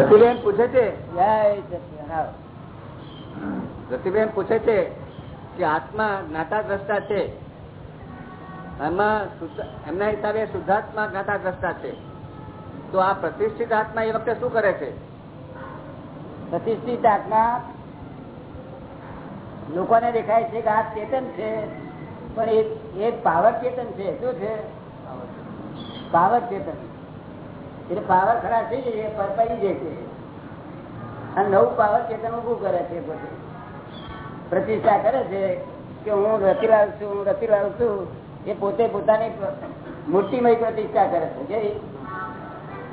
રતિબેન પૂછે છે? રતિબેન પૂછે છે કે આત્મા જ્ઞાતા દ્રષ્ટા છે? એમાં એમના હિસાબે શુદ્ધાત્મા જ્ઞાતા દ્રષ્ટા છે. તો આ પ્રતિષ્ઠિત આત્મા એ વખતે શું કરે છે? પ્રતિષ્ઠિત આત્મા લોકોને દેખાય છે કે આ ચેતન છે પણ એ પાવર ચેતન છે. શું છે? પાવર ચેતન. એટલે પાવર ખરાબ થઈ જાય, એ પર- પડી જાય છે અને નવું પાવર ચેતન ઉભું કરે છે પોતે પ્રતિષ્ઠા કરે છે કે હું રતિલાલ છું, હું રતિલાલ છું. એ પોતે પોતાની મૂર્તિમય પ્રતિષ્ઠા કરે છે જે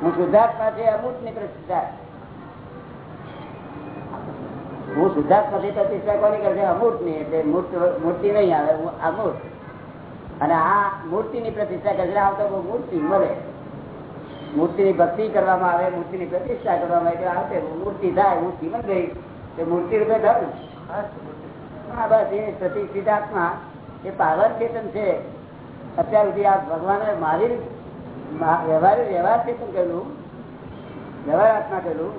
હું શુદ્ધાત્મા છે, અમૂર્તની પ્રતિષ્ઠા. હું શુદ્ધાત્માથી પ્રતિષ્ઠા કોની કરશે? અમૂર્તની એટલે મૂર્તિ નહીં આવે, હું અમૂર્ત. અને આ મૂર્તિ ની પ્રતિષ્ઠા કરશે આવતો બહુ મૂર્તિ મળે. મૂર્તિ ની ભક્તિ કરવામાં આવે મૂર્તિ ની પ્રતિષ્ઠા કરવામાં આવે આવશે મૂર્તિ થાય, હું જીવન ગઈ તે મૂર્તિ રૂપે થયું હા, બસ, એ પ્રતિષ્ઠિત એ પાવર ચેતન છે. અત્યાર સુધી આ ભગવાને મારી વ્યવહાર વ્યવહાર ચેતન કહેલું વ્યવહાર આત્મા કહેલું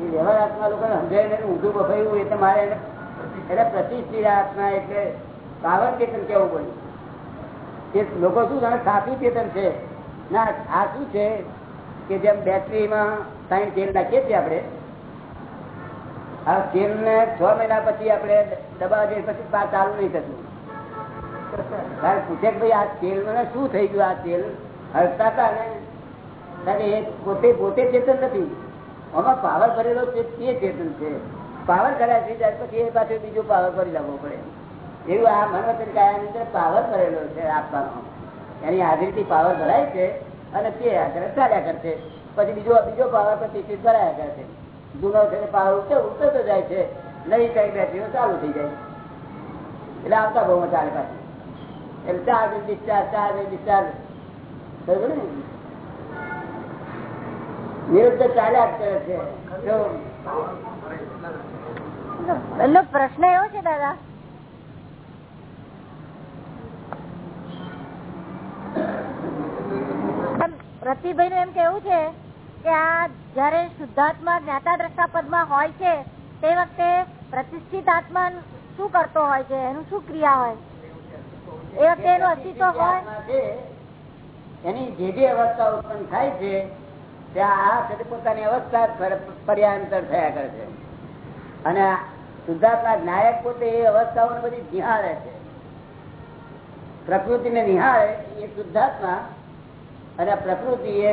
એ વ્યવહાર આત્મા લોકોને સમજાય ને ઊંધું બફાયું એટલે મારે એટલે પ્રતિષ્ઠિત આત્મા એટલે પાવર ચેતન કેવું પડ્યું. લોકો શું જાણે, સાચું ચેતન છે? ના આ શું છે. કે જેમ બેટરીમાં સાઈન તેલ નાખીએ છીએ આપણે, આ તેલ ને છ મહિના પછી આપણે દબાવીએ પછી પા- ચાલુ નહીં થતું. ત્યારે પૂછે કે ભાઈ આ તેલ મને શું થઈ ગયું, આ તેલ હળતા હતા ને. ત્યારે એ પોતે પોતે ચેતન નથી. આમાં પાવર ભરેલો છે, તે ચેતન છે. પાવર કર્યા છે ત્યાર પછી એ પાછળ બીજો પાવર કરી લાવવો પડે. એવું આ મનોચન કાયાની અંદર પાવર ભરેલો છે, આપવાનો. એની હાજરીથી પાવર ભરાય છે. અને તે આગળ ચાલ્યા કરશે. પછી બીજો બીજો પાવર પછી ભરાયા કરે છે જૂનો પાવર ઉઠે ઉતરતો જાય છે. નહીં કઈ બેટરીઓ ચાલુ થઈ જાય. એટલે આવતા બહુ ચાલે પાછી. એટલે ચાર્જ ડિસ્ચાર્જ ચાર્જ ડિસ્ચાર્જ બરોબર ને? વિરુદ્ધ ચાલ્યા જ કરે છે. પ્રશ્ન એવો છે, દાદા. રતિભાઈ એમ કેવું છે કે આ જયારે શુદ્ધાત્મા જ્ઞાતા દ્રષ્ટા પદમાં હોય છે તે વખતે પ્રતિષ્ઠિત આત્મા શું કરતો હોય છે? એનું શું ક્રિયા હોય? એ વખતે એનું અસ્તિત્વ હોય? એની જે જે અવસ્થા ઉત્પન્ન થાય છે ત્યાં આ પોતાની અવસ્થા પર્યાંતર થયા કરે છે. અને શુદ્ધાત્મા નાયક પોતે એ અવસ્થાઓને બધી નિહાળે છે. પ્રકૃતિને નિહાળે એ શુદ્ધાત્મા અને પ્રકૃતિ એ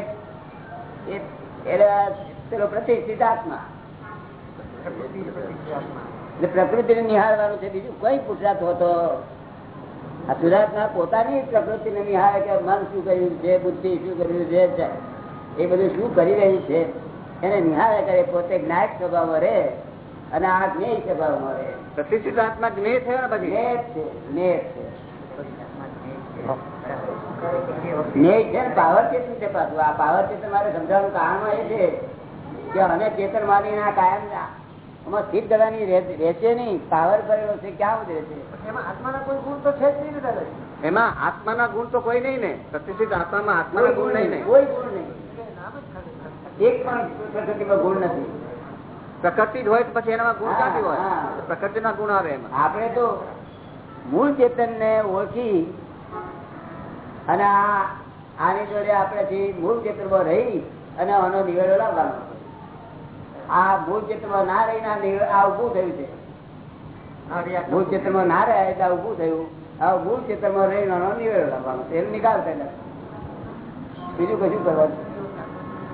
પેલો પ્રતિષ્ઠિત આત્મા એટલે પ્રકૃતિને નિહાળવાનું છે. બીજું કઈ પુરુષાર્થ હોતો આ સુધાર્થના પોતાની પ્રકૃતિને નિહાળે કે મન શું કર્યું છે બુદ્ધિ શું કર્યું છે એ બધું શું કરી રહ્યું છે એને નિહાળે કરે પોતે જ્ઞાયક સ્વભાવમાં રહે અને આ જ્ઞેય સ્વભાવમાં રહે. પ્રતિષ્ઠિત આત્મા જ્ઞેય થયો ને પછી? જ્ઞેય છે જ્ઞેય છે. ન્યાય છે ને છે પાછું. આ પાવર સમજાવવાનું કારણ એ છે કે અમે ચેતન માનીને આ કાયમ આમાં સ્થિત કરવાની રહેશે નહીં પાવર કરેલો છે ક્યાં રહેશે એમાં આત્માના ગુણ તો કોઈ નહીં ને. પ્રતિષ્ઠિત આત્મામાં આત્માના ગુણ નહીં ને. કોઈ ગુણ નહીં. એક પણ ગુણ નથી. પ્રકૃતિ જ હોય તો પછી એનામાં ગુણ ક્યાંથી હોય? હા. પ્રકૃતિના ગુણ આવે એમાં. આપણે તો મૂળ ચેતન ને ઓળખી અને આ આની જોડે આપણે જે મૂળ ચેતનમાં રહી અને આનો નિવેડો લાવવાનો. આ મૂળ ચેતનમાં ના રહીને આ ઉભું થયું છે. મૂળ ચેતનમાં ના રહ્યા એટલે ઉભું થયું. આ મૂળ ચેતનમાં રહીને આનો નિવેડો લાવવાનો એનો નિકાલ થયેલા બીજું કશું કરવાનું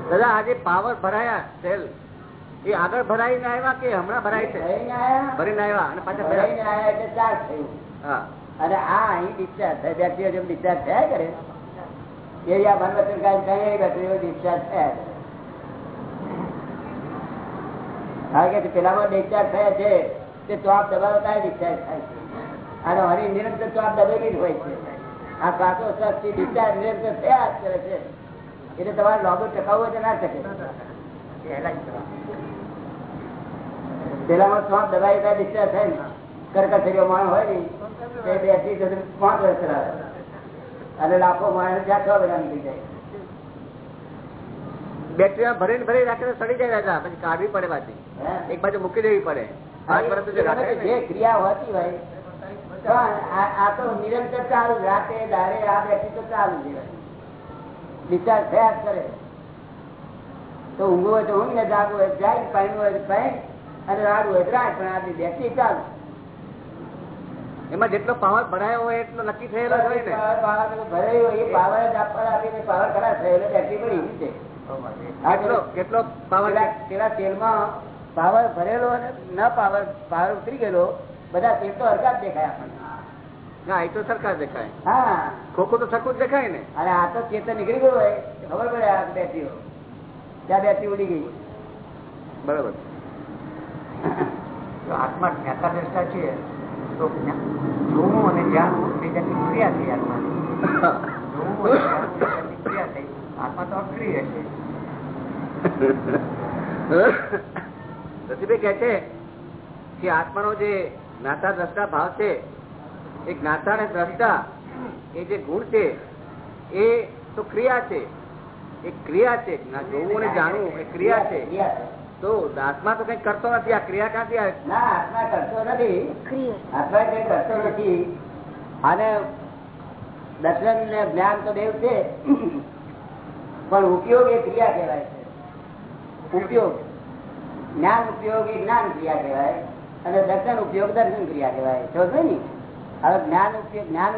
દાદા આજે પાવર ભરાયા સેલ એ આગળ ભરાઈને આવ્યા કે હમણાં ભરાય છે? ભરીને આવ્યા અને પાછા ભરાય આવ્યા એટલે ચાર્જ થયું. હા. અને આ અહીં ડિસ્ચાર્જ થાય. બેટરીઓ જેમ ડિસ્ચાર્જ થયા કરે એ આ મનવચન કાંઈ કઈ બેટરીઓ ડિસ્ચાર્જ થયા કારણ કે પેલામાં ડિસ્ચાર્જ થયા છે, તે ચોપ દબાવતા ડિસ્ચાર્જ થાય છે. અને હરી નિરંતર ચોપ દબેલી જ હોય છે. આ સાતો થી ડિસ્ચાર્જ નિરંતર થયા જ કરે છે. એટલે તમારે લોગો ટકાવવો તો ના શકે પેલામાં ચોપ દબાવી ડિસ્ચાર્જ થાય ને. કરકસરીઓ માણ હોય ને તે બેસી જશે પાંચ વર્ષ ચલાવે અને લાખો માણસ જ્યાં છ મહિના નીકળી જાય. બેટરીમાં ભરીને ભરી રાખીને સડી જાય દાદા પછી કાઢવી પડે પાછી. એક બાજુ મૂકી દેવી પડે. જે ક્રિયા હોતી હોય પણ આ તો નિરંતર ચાલુ રાતે દારે આ બેઠી તો ચાલુ જ. વિચાર થયા જ કરે. તો ઊંઘવું હોય તો ઊંઘ ને જાગવું હોય જાય પાણી હોય પાણી અને રાડવું હોય રાડ પણ આ બેઠી ચાલુ. એમાં જેટલો પાવર ભરાયો હોય એટલો નક્કી થયેલો જ હોય ને. ભરાયો એ પાવર જ આપવા આપીને પાવર ખરાબ થયેલો બેટરી પડી છે. કેટલો કેટલો પાવર પેલા તેલમાં પાવર ભરેલો અને ન પાવર પાવર ઉતરી ગયેલો બધા તેલ તો હરકત દેખાય આપણને. ના એ તો સરકાર દેખાય. હા. ખોખું તો સરખું જ દેખાય ને. અને આ તો ચેતન નીકળી ગયું હોય ખબર પડે આ બેટરીઓ ત્યાં બેટરી ઉડી ગઈ. બરોબર. આત્મા જ્ઞાતા દ્રષ્ટા છે તો જોવું અને જાણવું બે જાતની ક્રિયા થઈ આત્માની. જોવું અને જાણવું ક્રિયા થઈ આત્મા તો અક્રિય છે. રતિભાઈ કહે છે કે આત્માનો જે જ્ઞાતા દ્રષ્ટા ભાવ છે એ જ્ઞાતા અને દ્રષ્ટા એ જે ગુણ છે એ તો ક્રિયા છે. એ ક્રિયા છે. જોવું અને જાણવું એ ક્રિયા છે. તો આત્મા તો કઈ કરતો નથી આ ક્રિયા ક્યાંથી આવે? ના આત્મા કરતો નથી. ક્રિયા. આત્મા કઈ કરતો નથી. અને દર્શન ને જ્ઞાન તો દેવ છે. પણ ઉપયોગ એ ક્રિયા કહેવાય છે. ઉપયોગ. જ્ઞાન ઉપયોગ એ જ્ઞાન ક્રિયા કહેવાય. અને દર્શન ઉપયોગ દર્શન ક્રિયા કહેવાય. સમજો ને હવે જ્ઞાન ઉપયોગ જ્ઞાન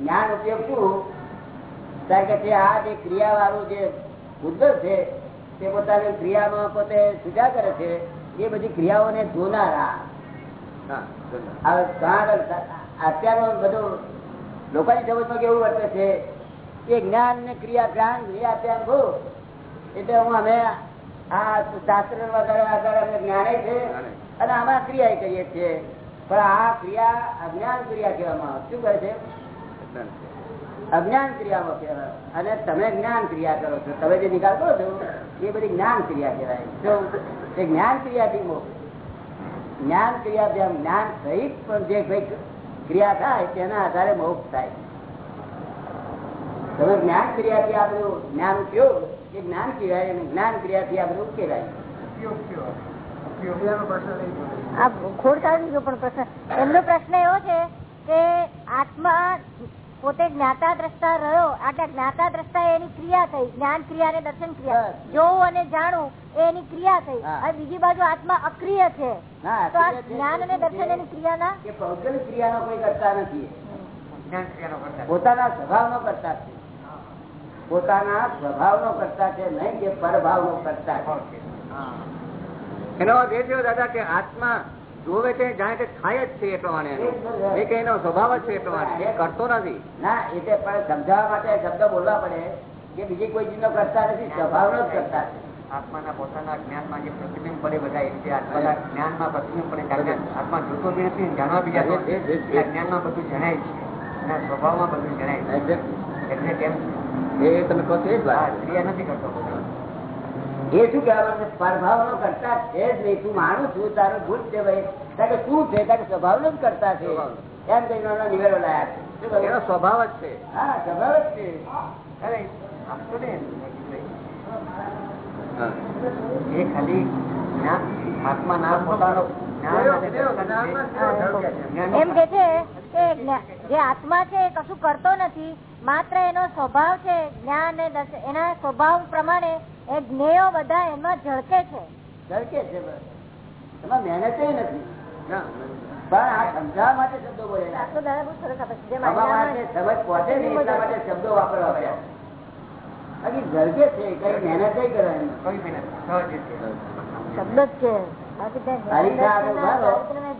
જ્ઞાન ઉપયોગ શું? કારણ કે આ જે ક્રિયા વાળું જે ઉદ્ધર છે તે પોતાની ક્રિયામાં પોતે સુજા કરે છે એ બધી ક્રિયાઓને જોનારા. અત્યારનો બધું લોકોની સમજમાં કેવું વર્તે છે કે જ્ઞાન ને ક્રિયા જ્ઞાન એ અત્યાર બહુ. એટલે હું અમે આ શાસ્ત્ર વગેરે આગળ અમને જ્ઞાને છે અને આમાં ક્રિયા કરીએ છીએ. પણ આ ક્રિયા અજ્ઞાન ક્રિયા કહેવામાં આવે. શું કહે છે? અજ્ઞાન ક્રિયામાં કહેવાય. અને તમે જ્ઞાન ક્રિયા કરો છો. તમે જે નિકાલ કરો છો એ બધી જ્ઞાન ક્રિયા કહેવાય. એ જ્ઞાન ક્રિયાથી મોક્ષ જ્ઞાન ક્રિયા જેમ જ્ઞાન સહિત પણ જે કંઈક ક્રિયા થાય તેના આધારે મોક્ષ થાય. તમે જ્ઞાન ક્રિયાથી આ બધું જ્ઞાન ઉપયોગ એ જ્ઞાન કહેવાય અને જ્ઞાન ક્રિયાથી આ બધું ઉકેલાય ઉપયોગ પ્રશ્ન આ ખોડ કાઢી દીધો પણ પ્રશ્ન. એમનો પ્રશ્ન એવો છે કે આત્મા પોતે જ્ઞાતા દ્રષ્ટા રહ્યો આટલા જ્ઞાતા દ્રષ્ટા એની ક્રિયા થઈ જ્ઞાન ક્રિયા ને દર્શન ક્રિયા. જોવું અને જાણવું એની ક્રિયા થઈ. અને બીજી બાજુ આત્મા અક્રિય છે. તો આ જ્ઞાન અને દર્શન એની ક્રિયા ના ભૌગોલિક ક્રિયાનો કોઈ કરતા નથી. પોતાના સ્વભાવ નો કરતા છે. પોતાના સ્વભાવનો કરતા છે નહીં કે પરભાવનો કરતા છે. એનો અર્થ એ થયો દાદા કે આત્મા જોવે છે જાણે કે થાય જ છે એ પ્રમાણે એ કે એનો સ્વભાવ જ છે એ પ્રમાણે. એ કરતો નથી. ના એટલે પણ સમજાવવા માટે શબ્દ બોલવા પડે. કે બીજી કોઈ ચીજ કરતા નથી સ્વભાવનો જ કરતા છે આત્માના પોતાના જ્ઞાનમાં જે પ્રતિબિંબ પડે બધા એ રીતે આત્માના જ્ઞાનમાં પ્રતિબિંબ પડે આત્મા જોતો બી નથી જાણવા બી જતો જ્ઞાનમાં બધું જણાય છે. અને સ્વભાવમાં બધું જણાય છે. એટલે કેમ એ તમે કહો છો એ જ વાત. ક્રિયા નથી કરતો. એ શું કહેવાનું? છે કરતા છે જ નહીં. તું માનું છું તારો ભૂલ છે ભાઈ. કારણ કે છે કારણ કે સ્વભાવનો કરતા છે. એમ કહીને નિવેડો લાયા છે. એનો સ્વભાવ જ છે. હા સ્વભાવ જ છે. અરે આમ તો નહીં. હા. એ ખાલી જ્ઞાન આત્માના પોતાનો જ્ઞાન અને દર્શન છે. જ્ઞાન- એમ કે છે. કે જે આત્મા છે એ કશું કરતો નથી. માત્ર એનો સ્વભાવ છે જ્ઞાન એના સ્વભાવ પ્રમાણે એ જ્ઞેયો બધા એમાં ઝળકે છે. ઝળકે છે બસ. એમાં મહેનત નથી. પણ આ સમજાવવા માટે શબ્દો બોલેલા સમજ પહોંચે ને એટલા માટે શબ્દો વાપરવા પડ્યા. બાકી ઝળકે છે કઈ મહેનત નહીં કરવાની. કોઈ રીતે. શબ્દ જ છે. દર્શનના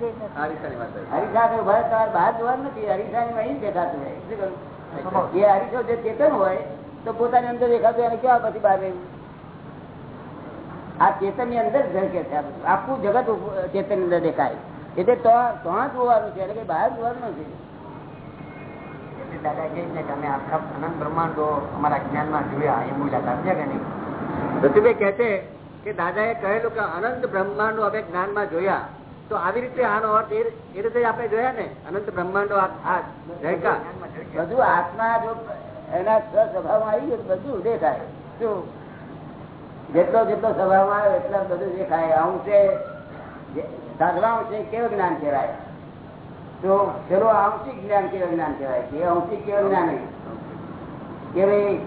જે નથી. આ રીતની વાત છે. હરીસા તો ભાઈ તમારે બહાર જોવાનું નથી. હરીસા ની અહીં દેખાતું હોય શું એ હરીસો જે ચેતન હોય તો પોતાની અંદર દેખાતું એને કેવા પછી બહાર રહેવું? આ ચેતનની અંદર ઝળકે છે. આખું જગત ચેતનની અંદર દેખાય. એટલે તો ત્યાં જોવાનું છે એટલે બહાર જોવાનું નથી. દાદા કહે છે કે અમે આખા અનંત બ્રહ્માંડો અમારા જ્ઞાનમાં જોયા એમ બોલ્યા હતા. કે નહીં? રતિભાઈ કહે છે કે દાદાએ કહેલું કે અનંત બ્રહ્માંડો અમે જ્ઞાનમાં જોયા. તો આવી રીતે આનો અર્થ એ રીતે આપણે જોયા ને? અનંત બ્રહ્માંડો આ આ જયકા બધું આત્મા જો એના સ્વ આવી ગયું બધું દેખાય શું? જેટલો જેટલો સ્વભાવમાં આવે એટલા બધું દેખાય. અંશે સાધવા છે, કેવું જ્ઞાન કહેવાય? તો પેલો આંશિક જ્ઞાન કેવું જ્ઞાન કહેવાય? કે આંશિક કેવું જ્ઞાન કે ભાઈ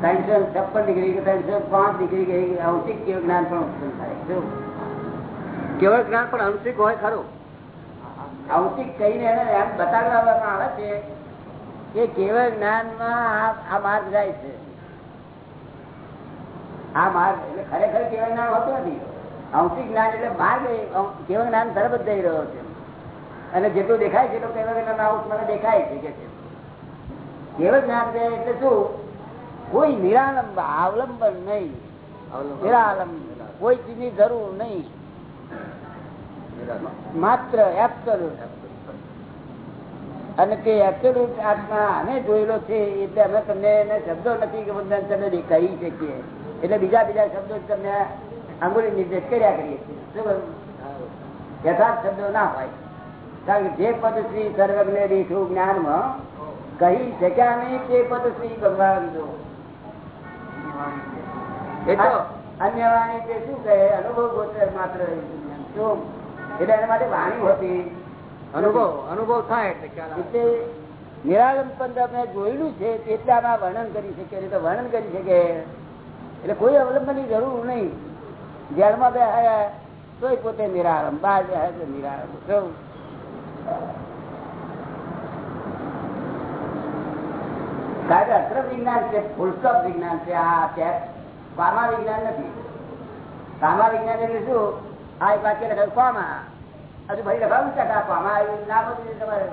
ત્રણસો છપ્પન ડિગ્રી કે ત્રણસો પાંચ ડિગ્રી કે આંશિક કેવું જ્ઞાન પણ ઉત્પન્ન થાય. શું? કેવળ જ્ઞાન પણ આંશિક હોય ખરું? આંશિક કહીને એને એમ બતાવવામાં આવે છે કે કેવળ જ્ઞાનમાં આ માર્ગ જાય છે. આ માર્ગ એટલે ખરેખર કેવળ જ્ઞાન હોતું નથી. અંશિક જ્ઞાન એટલે માર્ગ કેવળ જ્ઞાન તરફ જ જઈ રહ્યો છે. અને જેટલું દેખાય છે એટલું કેવળ જ્ઞાન આવું મને દેખાય છે કે છે. કેવળ જ્ઞાન છે એટલે શું? કોઈ નિરાલંબ અવલંબન નહીં. નિરાલંબ. કોઈ ચીજની જરૂર નહીં. માત્ર અને તે એબ્સોલ્યુટ આત્મા અમે જોયેલો છે એટલે અમે તમને એને શબ્દો નથી કે બધા તમને કહી શકીએ. એટલે બીજા બીજા શબ્દો તમને આંગુળી નિર્દેશ કર્યા કરીએ છીએ. યથાર્થ શબ્દો ના હોય. કારણ કે જે પદ શ્રી સર્વજ્ઞ દેખું જ્ઞાનમાં કહી શક્યા નહીં તે પદ શ્રી ભગવાન જો. અન્ય વાણી તે શું કહે? અનુભવ ગોચર માત્ર એટલે એના માટે વાણી હતી. અનુભવ અનુભવ થાય એટલે. એટલે નિરાલંબન તમે જોયેલું છે એટલે આમાં વર્ણન કરી શકે તો વર્ણન કરી શકે એટલે કોઈ અવલંબનની જરૂર નહીં. જેલમાં બેહાયા તોય પોતે નિરારમ બહાર બેહાય તો નિરારમ શું? કારણ અત્ર વિજ્ઞાન છે ફૂલસ્ટોપ વિજ્ઞાન છે આ ચેપ વિજ્ઞાન નથી. પામા વિજ્ઞાન એટલે શું? આ એક વાક્ય લખાયું પામા હજુ ભાઈ લખાવું છે કે આ આવ્યું નામ જ તમારે.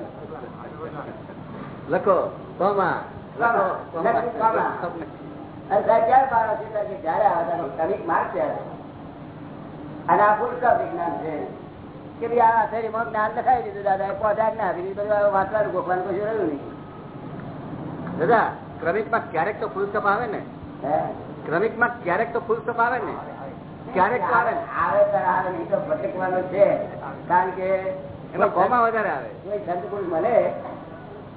લખો કોમા. લખો કોમા. ક્યારે પાડો છે કે જયારે આવે ત્યારે માર્ગ છે. અને આ ફૂલસ્ટોપ વિજ્ઞાન છે. કે ભાઈ આ શરીરમાં જ્ઞાન લખાવી દીધું દાદા પહોંચાડ ના આપી દીધું વાંચવાનું ગોખવાનું કશું રહ્યું નહીં. દાદા ક્રમિકમાં ક્યારેક તો ફૂલ સ્ટોપ આવે ને? ક્રમિકમાં ક્યારેક તો ફૂલ સ્ટોપ આવે ને ક્યારેક તો આવે આવે તો આવે નહીં તો ભટકવાનું છે. કારણ કે એમાં કોમાં વધારે આવે? કોઈ મળે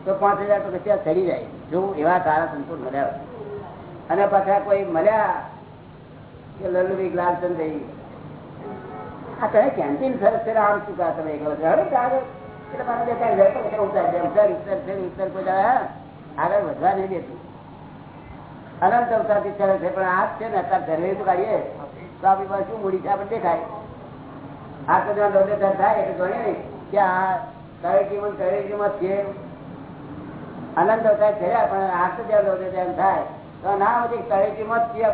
તો પાંચ હજાર તો પછી ચડી જાય. જો એવા સારા સંતો મળ્યા. અને પાછા કોઈ મળ્યા કે લલ્લુભાઈ લાલચંદ આ તમે કેન્ટીન સરસ છે આમ કહા તમે? છો આગળ એટલે મને બે ઉતર જાય, ઉતર ઉત્તર ઉતર ઉત્તર કોઈ આગળ વધવા નહીં દેતું. અનંત અવતારથી ચાલે છે પણ આ છે ને અત્યારે ધરવે તો કાઢીએ. તો આપણી પાસે શું મૂડી છે? આપણે દેખાય. આ જ્યાં દોડે થાય એટલે ગણીએ નહીં. કે આ તળેટીમાં તળેટીમાં છે. અનંત અવતાર છે પણ આ તો જ્યાં દોડે ત્યાં થાય. ના બધી તળેટીમાં જ છીએ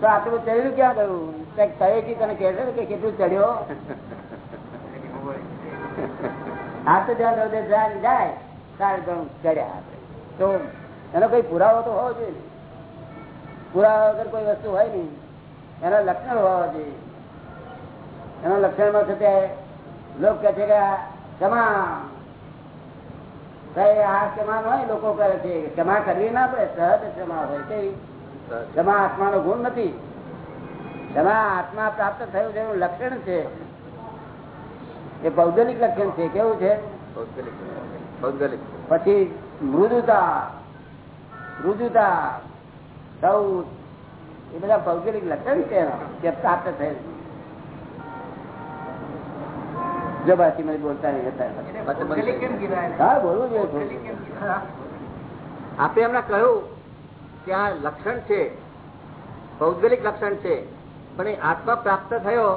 તો આટલું ચડ્યું ક્યાં ગયું? તળેટી તને કહેશે છે કે કેટલું ચડ્યો? જ્યાં. સારું ચડ્યા તો એનો કઈ પુરાવો તો હોવો જોઈએ. પુરાવા વગર કોઈ વસ્તુ હોય નહીં. એના લક્ષણ હોવા જોઈએ. એના લક્ષણમાં છે તે લોક કહે છે કે કઈ આ ક્ષમા હોય લોકો કરે છે ક્ષમા કરવી ના પડે સહજ ક્ષમા હોય કેવી ક્ષમા આત્માનો ગુણ નથી. ક્ષમા આત્મા પ્રાપ્ત થયું છે એનું લક્ષણ છે. એ ભૌગોલિક લક્ષણ છે કેવું છે? ભૌગોલિક પછી મૃદુતા. મૃદુતા. સૌ. એ બધા ભૌગોલિક લક્ષણ છે પ્રાપ્ત થયેલ. જો બાકી મને બોલતા નહીં હતા. હા બોલવું જોઈએ ભૌગોલિક કેમ થોડું. કીધા? આપે એમને કહ્યું કે આ લક્ષણ છે ભૌગોલિક લક્ષણ છે પણ એ આત્મા પ્રાપ્ત થયો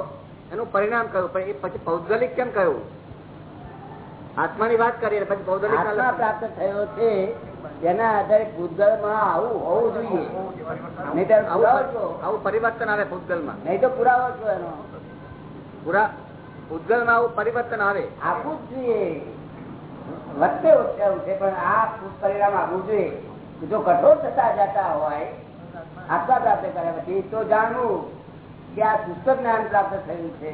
એનું પરિણામ કયું પણ એ પછી ભૌગોલિક કેમ કહ્યું? આત્માની વાત કરીએ પછી ભૌગોલિક આત્મા પ્રાપ્ત થયો છે તેના આધારે ભૂતગળમાં આવું હોવું જોઈએ. નહીં તો આવું પરિવર્તન આવે ભૂતગલમાં. નહીં તો પુરાવો છો એનો. પૂરા ભૂતગલમાં આવું પરિવર્તન આવે. આપવું જ જોઈએ વધતે ઓછાવું છે પણ આ પરિણામ આપવું જોઈએ. જો કઠોર થતા જતા હોય આત્મા પ્રાપ્ત કર્યા પછી તો જાણવું કે આ પુસ્તક જ્ઞાન પ્રાપ્ત થયું છે.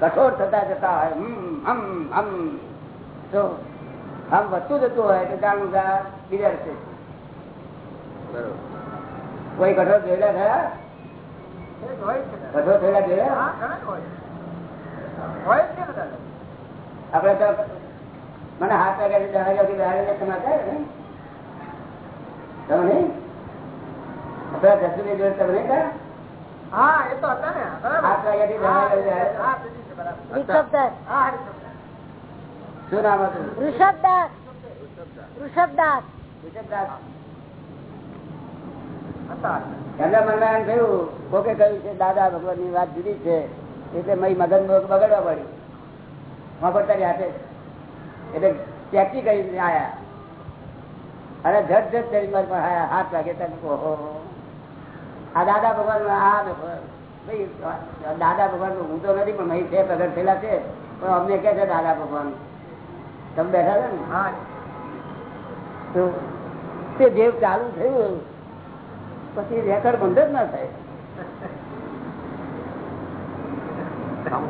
કઠોર થતા જતા હોય હમ હમ તો આમ વધતું જતું હોય તો જાણવું છે. બરોબર. કોઈ કઠોર જોયેલા થયા જ કઠોર થયેલા જોયેલા? આપડે તો મને હાથ વાગ્યા દસ વાગ્યા સુધી બહાર તમે હતા ને તમે નહીં આપણા જસુની જોડે તમે નહીં ગયા? હા એ તો હતા ને બરાબર. આઠ વાગ્યાથી હા, જમાઈ ગયા. હા, તે દિવસે બરાબર. ઋષભદાસ હા, હરિભક્ત. શું નામ હતું ઋષભદાસ ઋષભદાસ ઋષભદાસ. હતા. એમના મનમાં એમ થયું કોકે કહ્યું છે દાદા ભગવાનની વાત જુદી છે એટલે મય મગન બગડવા પડ્યું. મફતરી હાથે. એટલે ટેક્સી કરી આયા. અને ઝટ ઝટ કરી મારી પણ હાથ લાગે તમે ઓહો. આ દાદા ભગવાન આ ભાઈ દાદા ભગવાન હું તો નથી પણ મહી છે પ્રગટ થયેલા છે. પણ અમને કે છે દાદા ભગવાન. તમે બેઠા છો ને? હા. તો તે દેવ ચાલુ થયું પછી રેકર્ડ બંધ જ ના થાય એ ઉઠ્યો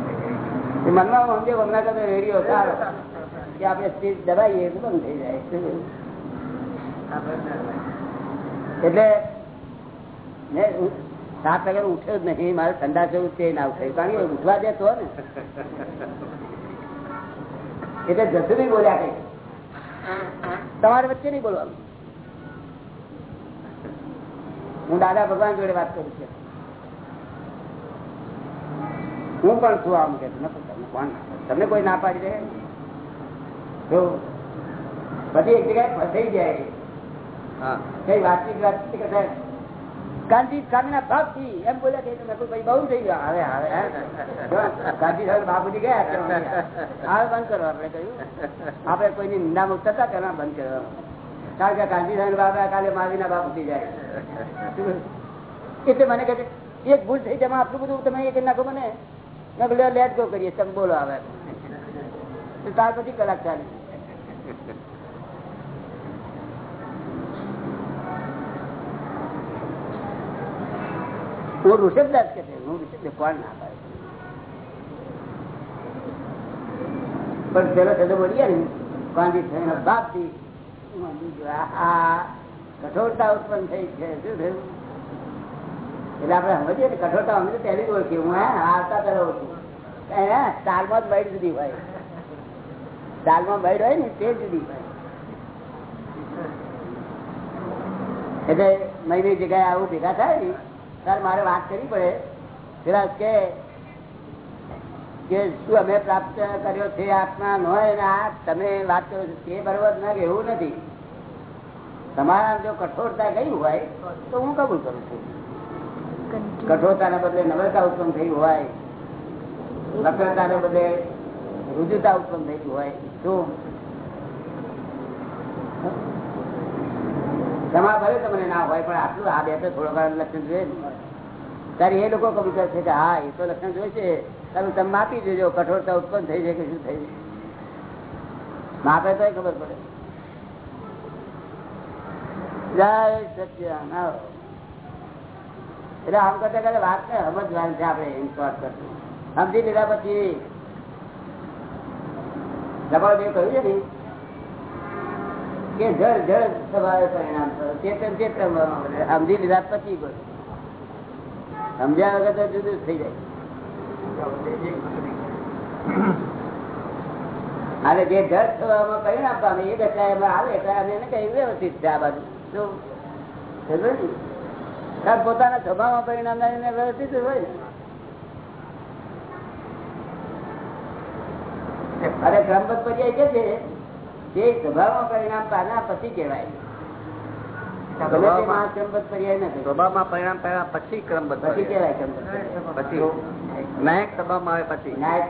જ નહીં, મારે ઠંડા જેવું તે ના ઉઠાયું. કારણ કે ઉઠવા દે તો ને. એટલે જસુરી બોલ્યા કઈ તમારે વચ્ચે નહીં બોલવાનું. હું દાદા ભગવાન જોડે વાત કરું છું. હું પણ છું આમ કે તમને કોણ? તમને કોઈ ના પાડી દે? જો પછી એક જગ્યાએ ફસાઈ જાય. કઈ વાતચીત વાતચીત કે સાહેબ ગાંધી સ્વામીના બાપથી એમ બોલ્યા કે બહુ થઈ ગયો. હવે હવે? ગાંધી સાહેબ બાપુજી ગયા હવે બંધ કરો આપણે કહ્યું. આપણે કોઈની નિંદા મુક્ત હતા તેના બંધ કરવા કારણ કે ગાંધી સાહેબ બાપા કાલે માવીના બાપ ઉઠી જાય. એટલે મને કહે એક ભૂલ થઈ જાય આટલું બધું તમે એ કરી નાખો મને. કહ્યું, લેટ ગો કરીએ તમે બોલો આવે ત્યાર પછી કલાક ચાલે. હું ઋષભદાસ કે હું ઋષભ કોણ ના પાડે? પણ પેલો શબ્દ બોલીએ ને ગાંધી થઈને બાપથી હું સમજી ગયો, આ આ કઠોરતા ઉત્પન્ન થઈ છે. શું થયું? એટલે આપણે સમજીએ ને કઠોરતા અમે પહેલી જ ઓળખી હું આવતા પેલા ઓળખું. હે, ચાલમાં જ બાઈટ જુદી હોય. ચાલમાં બાઈટ હોય ને તે જુદી એટલે મહિની જગ્યાએ આવું ભેગા થાય ને ત્યારે મારે વાત કરવી પડે. પેલા કે કે શું અમે પ્રાપ્ત કર્યો છે આત્મા ન હોય ને આ? તમે વાત કરો છો. તે બરોબર ના એવું નથી. તમારા જો કઠોરતા ગઈ હોય તો હું કબૂલ કરું છું. કઠોરતાને બદલે નમ્રતા ઉત્પન્ન થઈ હોય વક્રતાને બદલે રુજુતા ઉત્પન્ન થઈ હોય, શું? તમારા ભલે તમને ના હોય, પણ આટલું આ બે થોડો ઘણા લક્ષણ જોઈએ ને. ત્યારે એ લોકો કબૂલ છે કે હા, એ તો લક્ષણ જોઈએ છે. તમે તમે માપી દેજો કઠોરતા ઉત્પન્ન થઈ જાય કે શું થઈ માપે તો ખબર પડે. જય સચિદાનંદ. આવો. એટલે આમ કરતા કરતા વાત ને સમજવાની છે આપણે, એમ વાત કરશું. સમજી લીધા પછી દબાણ જે કહ્યું છે ને કે જળ જળ સ્વભાવે પરિણામ. ચેતન ચેતન સમજી લીધા પછી બોલ સમજ્યા વગર તો જુદું થઈ જાય. અને જે જળ સ્વભાવમાં પરિણામ પામે એ દશા એમાં આવે એટલે અમે એને કઈ વ્યવસ્થિત છે આ બાજુ? શું સમજ્યો પોતાના સ્વભાવમાં પરિણામ વ્યવસ્થિત હોય. ને અરે ક્રમબદ્ધ પર્યાય કે છે તે સ્વભાવમાં પરિણામ પાના પછી કહેવાય. સ્વભાવમાં પરિણામ પછી ક્રમબદ્ધ પછી કહેવાય ક્રમબદ્ધ પછી. નાયક સભામાં આવે પછી. સાહેબ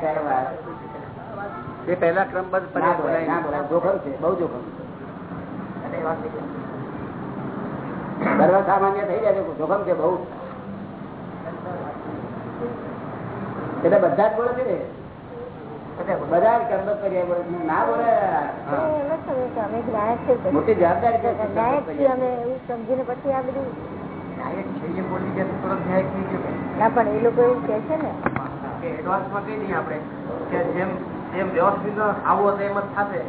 એ પહેલા ક્રમબદ્ધ બોલાય, ના બોલાય બોલાય. જોખમ છે એટલે થઈ સર્વ સામાન્ય થઈ જાય જોખમ છે બહુ. એટલે બધા જ બોલે છે ને? બધા જ કર્યા બોલે ના બોલે? મોટી જવાબદારી. અમે એવું સમજીને પછી આ બધું. ના પણ એ લોકો એવું કે છે ને. એડવાન્સમાં કઈ દઈએ આપણે કે જેમ જેમ વ્યવસ્થિત આવું હશે એમ જ થશે.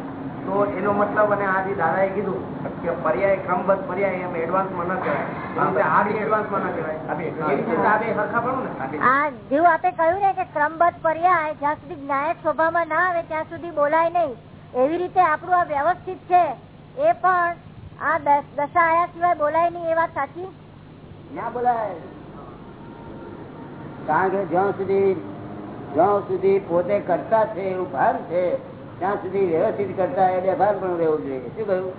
તો એનો મતલબ અને આજે દાદાએ કીધું કે પર્યાય ક્રમબદ્ધ પર્યાય એમ એડવાન્સમાં ન કહેવાય. એડવાન્સમાં ન કહેવાય. એ આ બે સરખા પડું ને. આ જેવું આપે કહ્યું ને કે ક્રમબદ્ધ પર્યાય જ્યાં સુધી જ્ઞાયક સ્વભાવમાં ના આવે ત્યાં સુધી બોલાય નહીં. એવી રીતે આપણું આ વ્યવસ્થિત છે. એ પણ આ દસ- દશા આયા સિવાય બોલાય નહીં એ વાત સાચી? ના બોલાય. કારણ કે જ્યાં સુધી જ્યાં સુધી પોતે કરતા છે એવું ભાન છે ત્યાં સુધી વ્યવસ્થિત કરતા એ બેભાન પણ રહેવું જોઈએ. શું કહ્યું?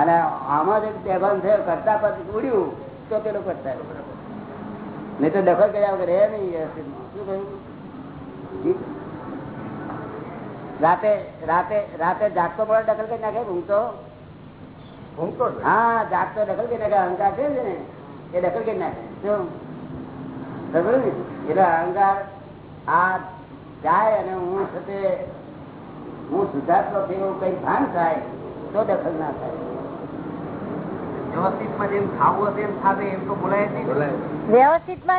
અને આમાં જ બેભાન થયો કરતા પછી ઉડ્યું તો પેલો કરતા નહીં તો દખલ કર્યા વગર રહે નહીં વ્યવસ્થિતમાં. શું કહ્યું? રાતે રાતે રાતે જાગતો પડે દખલ કરી નાખે ઊંઘતો ઊંઘતો હા જાગતો દખલ કરી નાખે અહંકાર છે ને એ દખલ કરી નાખે. શું? એટલે અહંકાર આ જાય અને હું સાથે હું સુધારતો એવું કઈ ભાન થાય તો દખલ ના થાય. વ્યવસ્થિતમાં જેમ ખાવું હશે એમ થાશે એમ તો બોલાય નહીં.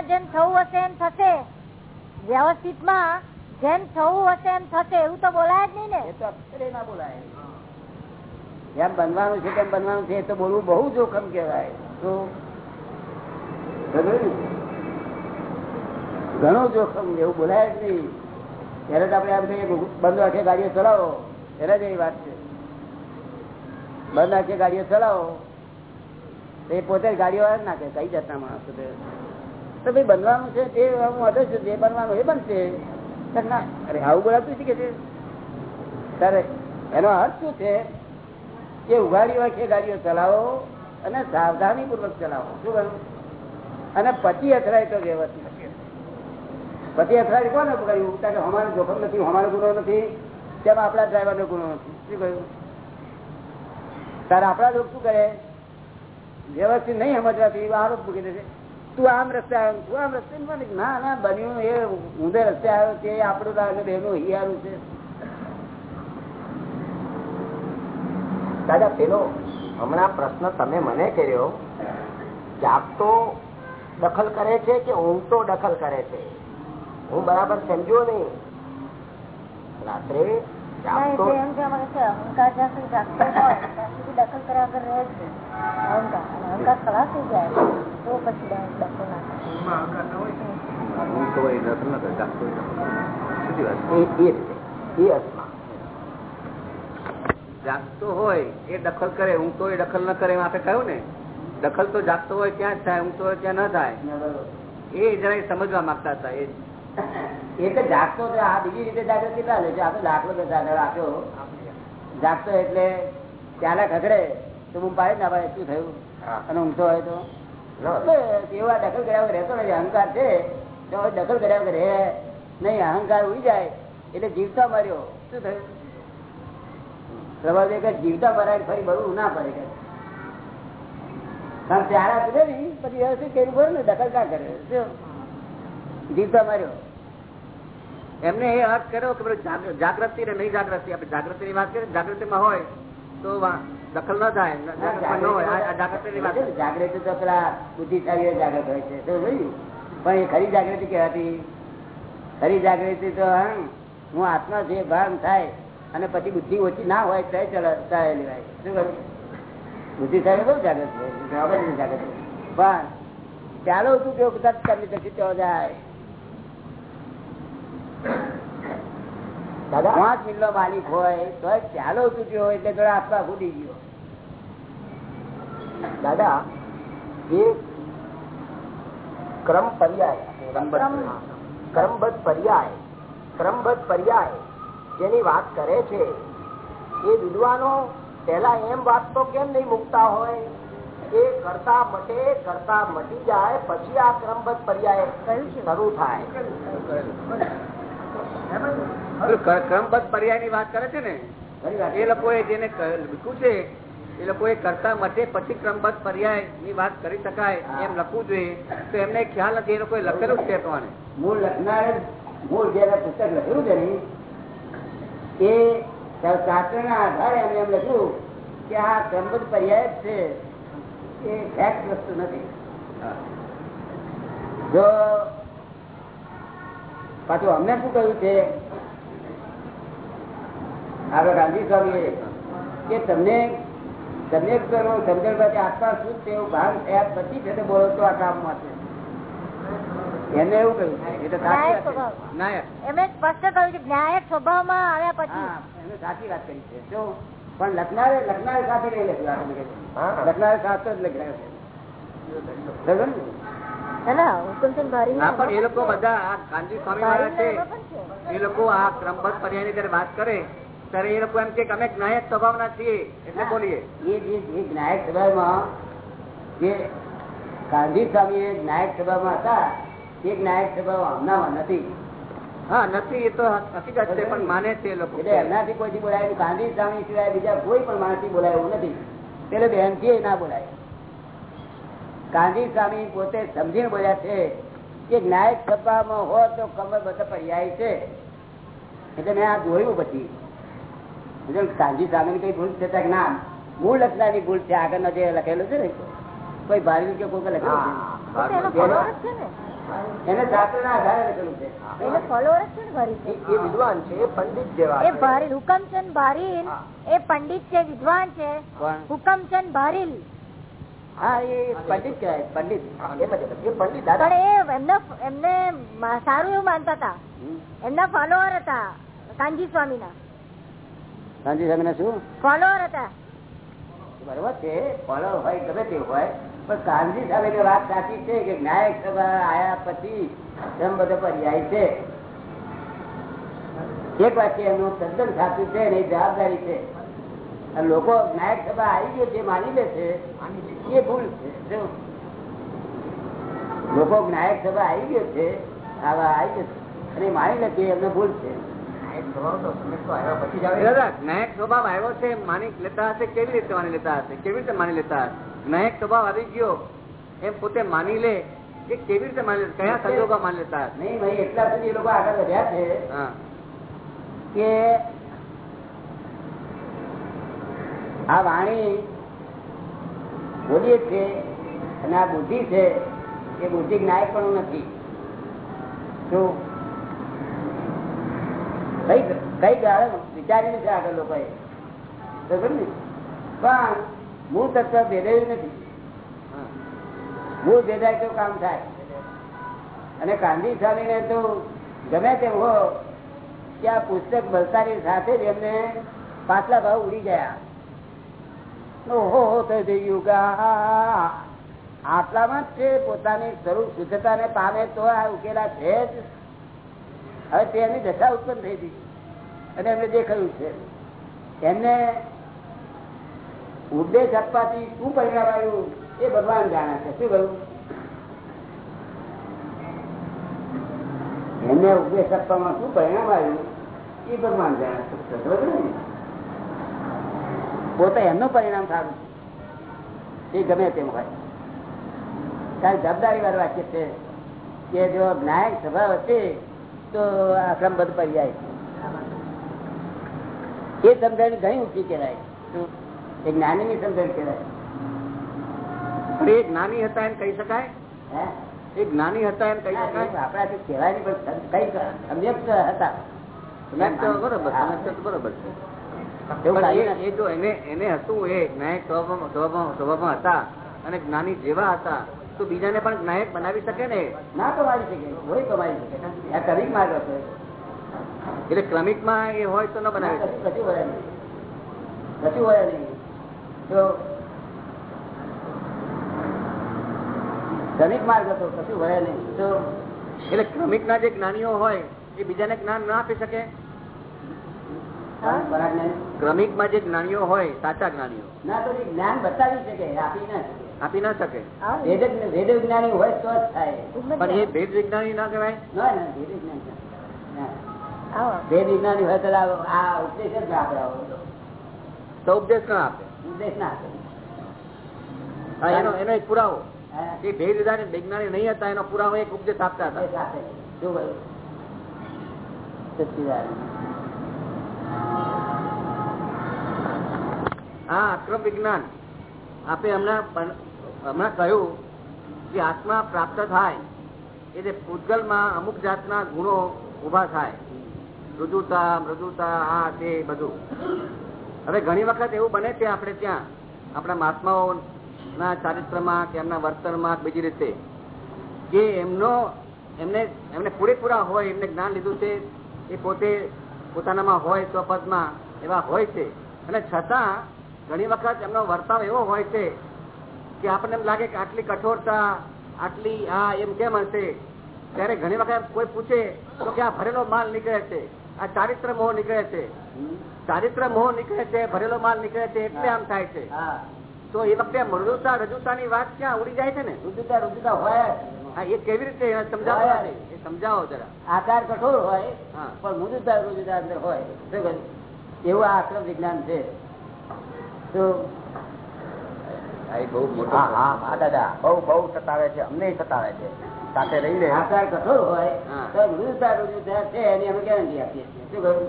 જેમ થવું હશે એમ થશે. વ્યવસ્થિતમાં જેમ થવું હશે એમ થશે એવું તો બોલાય જ નહીં ને. એ તો અક્ષરે ના બોલાય. જેમ બનવાનું છે તેમ બનવાનું છે એ તો બોલવું બહુ જોખમ કહેવાય. તો ઘણું જોખમ એવું બોલાય જ નહીં. ત્યારે જ આપણે એમ કહીએ બંધ આંખે ગાડીઓ ચલાવો. ત્યારે જ એવી વાત છે. બંધ આંખે ગાડીઓ ચલાવો. એ પોતે ગાડીઓ જ નાખે કઈ જાતના માણસો તે. ભાઈ બનવાનું છે તે હું અડો છું, જે બનવાનું એ બનશે. ના, અરે આવું બોલાતું શીખે છે. તારે એનો અર્થ શું છે? કે ઉઘાડી વાંખે ગાડીઓ ચલાવો અને સાવધાની પૂર્વક ચલાવો. શું કહ્યું અને પછી અથડાય તો વ્યવસ્થિત. પછી અથડાડી કોને કારણ કે અમારો જોખમ નથી, અમારો ગુનો નથી. તેમ આપણા ડ્રાઈવરનો ગુનો નથી. શું કહ્યું? તારે આપણા લોકો શું કરે? વ્યવસ્થિત નહીં સમજવાથી આરોપ મૂકી દેશે. તું આમ રસ્તે આવ્યો તું આમ રસ્તે ના ના બન્યું એ ઊંધે રસ્તે આવ્યો તે આપણું લાગે બેનું હિયારું છે. દાદા, પેલો, હમણાં પ્રશ્ન તમે મને કર્યો, જાગતો દખલ કરે છે કે ઊંઘતો દખલ કરે છે? હું બરાબર સમજો નહીં. રાત્રે જાગતો હોય તો તો એ દખલ કરે હું તો એ દખલ ન કરે એમ આપણે કહ્યું ને. દખલ તો જાગતો હોય ત્યાં જ થાય ઊંઘતો હોય ત્યાં ન થાય. એ જરા સમજવા માંગતા હતા એ એ તો જાગતો આ બીજી રીતે જાગૃતિ ચાલે છે? આ તો દાખલો આપ્યો જાગતો એટલે ત્યાંના ખગડે તો હું પાડે ના પાડે શું થયું? અને ઊંઘતો હોય તો? એવા દખલ કર્યા વગર રહેતો નથી. અહંકાર છે. તો દખલ કર્યા વગર રહે નહીં. અહંકાર ઉડી જાય એટલે જીવતા મર્યો. શું થયું? પ્રભાવ જીવતા મરાય ફરી બરું ના પડે કારણ ત્યારે આપણે ને પછી વ્યવસ્થિત કર્યું ખરું ને? દખલ ક્યાં કરે? શું? જીવતા માર્યો. એમને એ અર્થ કર્યો કે જાગૃતિ ને નહીં જાગૃતિ. આપણે જાગૃતિ ની વાત કરીએ જાગૃતિમાં હોય તો દખલ ન થાય ન વાત જાગૃતિ તો પેલા બુદ્ધિશાળી જાગૃત હોય છે. તો પણ એ ખરી જાગૃતિ કહેવાતી. ખરી જાગૃતિ તો હમ હું આત્મા જે ભાન થાય અને પછી બુદ્ધિ ઓછી ના હોય તો ચલાવેલી હોય. શું કરું બુદ્ધિશાળી બહુ જાગૃત હોય જાગૃત પણ ચાલો તું કેવું? બધા કરી પછી તો જાય દાદા પાંચ માલિક હોય તો ચાલો તૂટ્યો હોય એટલે થોડા આત્મા ફૂટી ગયો. દાદા એ ક્રમ પર્યાય ક્રમબદ્ધ. પર્યાય ક્રમબદ્ધ પર્યાય જેની વાત કરે છે એ વિદ્વાનો પેલા એમ વાત તો કેમ નહીં મૂકતા હોય? કે કરતા મટે કરતા મટી જાય પછી આ ક્રમબદ્ધ પર્યાય શરૂ થાય. ક્રમબદ્ધ પર્યાયની વાત કરે છે ને એ લોકો જેને લખ્યું છે એ લોકોએ કરતા મટે પછી ક્રમબદ્ધ પર્યાયની વાત કરી શકાય એમ લખવું જોઈએ. તો એમને ખ્યાલ નથી એ લોકોએ લખેલું છે પ્રમાણે મૂળ લખનાર મૂળ જયારે પુસ્તક લખેલું છે એ એ શાસ્ત્રના આધારે એમને એમ લખ્યું કે આ ક્રમબદ્ધ પર્યાય છે એ ફેક્ટ વસ્તુ નથી. જો પાછું અમને શું કહ્યું છે? આપડે ગાંધી સ્વામી કે તમને તમને કરો સમજણ પછી આત્મા શું છે એવું ભાન થયા પછી છે બોલો તો આ કામમાં છે. એને એવું કહ્યું. એ તો સાચી ન્યાયિક વાત સ્વભાવ. નાયક એમણે સ્પષ્ટ કહ્યું છે ન્યાયિક સ્વભાવમાં આવ્યા પછી. એને સાચી વાત કરી છે. જો પણ લખનારે લખનાર સાથે કઈ લખ્યું. લખનારે સાથે જ લખ્યા છે. ને? ના, ના, ના એ લોકો બધા ગાંધી સ્વામી વાળા છે. એ લોકો આ ક્રમબદ્ધ પર્યાયની જયારે વાત કરે ત્યારે એ લોકો એમ કે અમે જ્ઞાયક સ્વભાવના છીએ. એટલે બોલીએ. એ જે જ્ઞાયક સભામાં જે ગાંધી સ્વામી જ્ઞાયક સભામાં હતા એ જ્ઞાયક સભા હમણાં નથી. હા નથી એ તો હકીકત છે પણ માને છે લોકો. એટલે એમનાથી કોઈથી બોલાય ગાંધી સ્વામી સિવાય બીજા કોઈ પણ માણસથી બોલાય એવું નથી બેન બેનથી ના બોલાય. ગાંધી સ્વામી પોતે સમજીને બોલ્યા છે કે જ્ઞાયક સભામાં હો તો કમર બધા પર્યાય છે. એટલે મેં આ જોયું પછી. ગાંધી સ્વામી કઈ ભૂલ છે કે ના મૂળ લખનારની ભૂલ છે આગળ જે લખેલું છે ને કોઈ ભારી કે કોઈ લખેલું એનો છે આધારે લખેલું ને. એ વિદ્વાન છે એ પંડિત જેવા એ ભારીલ હુકમચંદ ભારીલ એ પંડિત છે વિદ્વાન છે. કોણ? હુકમચંદ ભારીલ હા એ પંડિત કહેવાય પંડિત. પંડિત દાદા. પણ એ એમને એમને સારું એવું માનતા હતા. એમના ફોલોઅર હતા કાનજી સ્વામી ના ગાંધી ના શું? ફોલોઅર હતા. બરોબર છે ફોલો હોય ગમે તે હોય પણ ગાંધી સાહેબ વાત સાચી છે કે નાયક સભા આયા પછી એમ બધો પર્યાય છે. એક વાક્ય એમનું તદ્દન સાચું છે ને જવાબદારી છે. લોકો નાયક સભા આવી ગયો છે માની લે છે એ ભૂલ છે. લોકો નાયક સભા આવી ગયો છે આવા આવી ગયો છે. અને માની લે છે એમને ભૂલ છે. પછી જ આવે દાદા જ્ઞાયક સ્વભાવ આવ્યો છે માની લેતા હશે કેવી રીતે માની લેતા હશે કેવી રીતે માની લેતા હશે? જ્ઞાયક સ્વભાવ આવી ગયો એમ પોતે માની લે કે કેવી રીતે માની લે કયા સંજોગો માની લેતા હશે? નહીં ભાઈ એટલા સુધી લોકો આગળ વધ્યા છે કે આ વાણી બોલીએ છે અને આ બુદ્ધિ છે એ બુદ્ધિ નાયક પણ નથી. શું? કઈ કઈ વિચારી નથી આગળ લોકોએ? ને? પણ મૂળ તત્વ ભેદાયું નથી. મૂળ ભેદાય તો કામ થાય? અને ગાંધી સ્વામીને તો ગમે તેમ હો, કે આ પુસ્તક બલતાની સાથે જ એમને પાછલા ભાવ ઉડી ગયા. ઓહો થઈ ગયું કે આટલામાં જ છે પોતાની સ્વરૂપ શુદ્ધતાને પામે તો આ ઉકેલા છે જ. હવે તેની દશા ઉત્પન્ન થઈ હતી અને એમને દેખાયું છે. એમને ઉપદેશ આપવાથી શું પરિણામ આવ્યું એ ભગવાન જાણે છે. શું કહ્યું? એમને ઉપદેશ આપવામાં શું પરિણામ આવ્યું એ ભગવાન જાણે છે. પોતે એમનું પરિણામ સારું એ ગમે તેમ હોય. કારણ જવાબદારી વાળું વાક્ય છે કે જો જ્ઞાયક સ્વભાવ હશે તો આક્રમબદ્ધ પર્યાય એ સમજણ ઘણી ઊંચી કહેવાય. એ જ્ઞાની ની સમજણ કહેવાય. પણ એ જ્ઞાની હતા એમ કહી શકાય? એ જ્ઞાની હતા એમ કહી શકાય? આપણાથી કહેવાય નહીં પણ કઈ સમ્યક હતા. બરોબર એને હતું એ જ્ઞાયક સ્વભાવમાં હતા અને જ્ઞાની જેવા હતા. તો બીજાને પણ નાયક બનાવી શકે ને? ના કમાવી શકે હોય કમાવી શકે. આ ક્રમિક માર્ગ હશે. એટલે ક્રમિકમાં એ હોય તો ન બનાવી શકે. કશું હોય નહીં. કશું હોય નહીં. તો ક્રમિક માર્ગ હતો કશું હોય નહીં. તો એટલે ક્રમિકના જે જ્ઞાનીઓ હોય એ બીજાને જ્ઞાન ના આપી શકે? બરાબરમાં ક્રમિકમાં જે જ્ઞાનીઓ હોય સાચા જ્ઞાનીઓ. ના તો જ્ઞાન બતાવી શકે આપી ના શકે. આપી ના શકે. વેદ વિજ્ઞાની હોય તો જ થાય. પણ એ ભેદ વિજ્ઞાની ના કહેવાય? ના વિજ્ઞાની હોય તો આ- ઉપદેશ જ ના આપે તો ઉપદેશ ના આપે. ઉપદેશ ના આપે. એનો એનો એક પુરાવો. એ ભેદ વિજ્ઞાની વિજ્ઞાની નહીં હતા એનો પુરાવો એક ઉપદેશ આપતા હતા. શું આ અક્રમ વિજ્ઞાન. આપે હમણાં હમણાં કહ્યું કે આત્મા પ્રાપ્ત થાય એટલે પૂતગલમાં અમુક જાતના ગુણો ઊભા થાય. મૃદુતા મૃદુતા, આ, તે, બધું. હવે ઘણી વખત એવું બને છે આપણે ત્યાં, આપણા મહાત્માઓ ના ચારિત્રમાં કે એમના વર્તનમાં બીજી રીતે, કે એમનો, એમને એમને પૂરેપૂરા હોય, એમને જ્ઞાન લીધું છે, એ પોતે પોતાનામાં હોય કે આપણને એમ લાગે કે આટલી કઠોરતા આટલી આ એમ કેમ હશે? ત્યારે ઘણી વખત કોઈ પૂછે તો કે આ ભરેલો માલ નીકળે છે આ ચારિત્ર મોહ નીકળે છે. ચારિત્ર મોહ નીકળે છે ભરેલો માલ નીકળે છે એટલે આમ થાય છે. તો એ વખતે મૃદુતા રજુતાની વાત ક્યાં ઉડી જાય છે ને? રુદુતા રુદુતા હોય હા એ કેવી રીતે સમજાવો એ સમજાવો જરા. આકાર કઠોર હોય હા. પણ મૃદુતા રુદુતા અંદર હોય. એવું આ આક્રમ વિજ્ઞાન છે. તો હા હા હા દાદા. બહુ બહુ સતાવે છે અમને સતાવે છે. સાથે રહીને. આચાર કઠોર હોય તો મૃદુતા રુજુતા છે એની અમે ગેરંટી આપીએ છીએ. શું કહ્યું?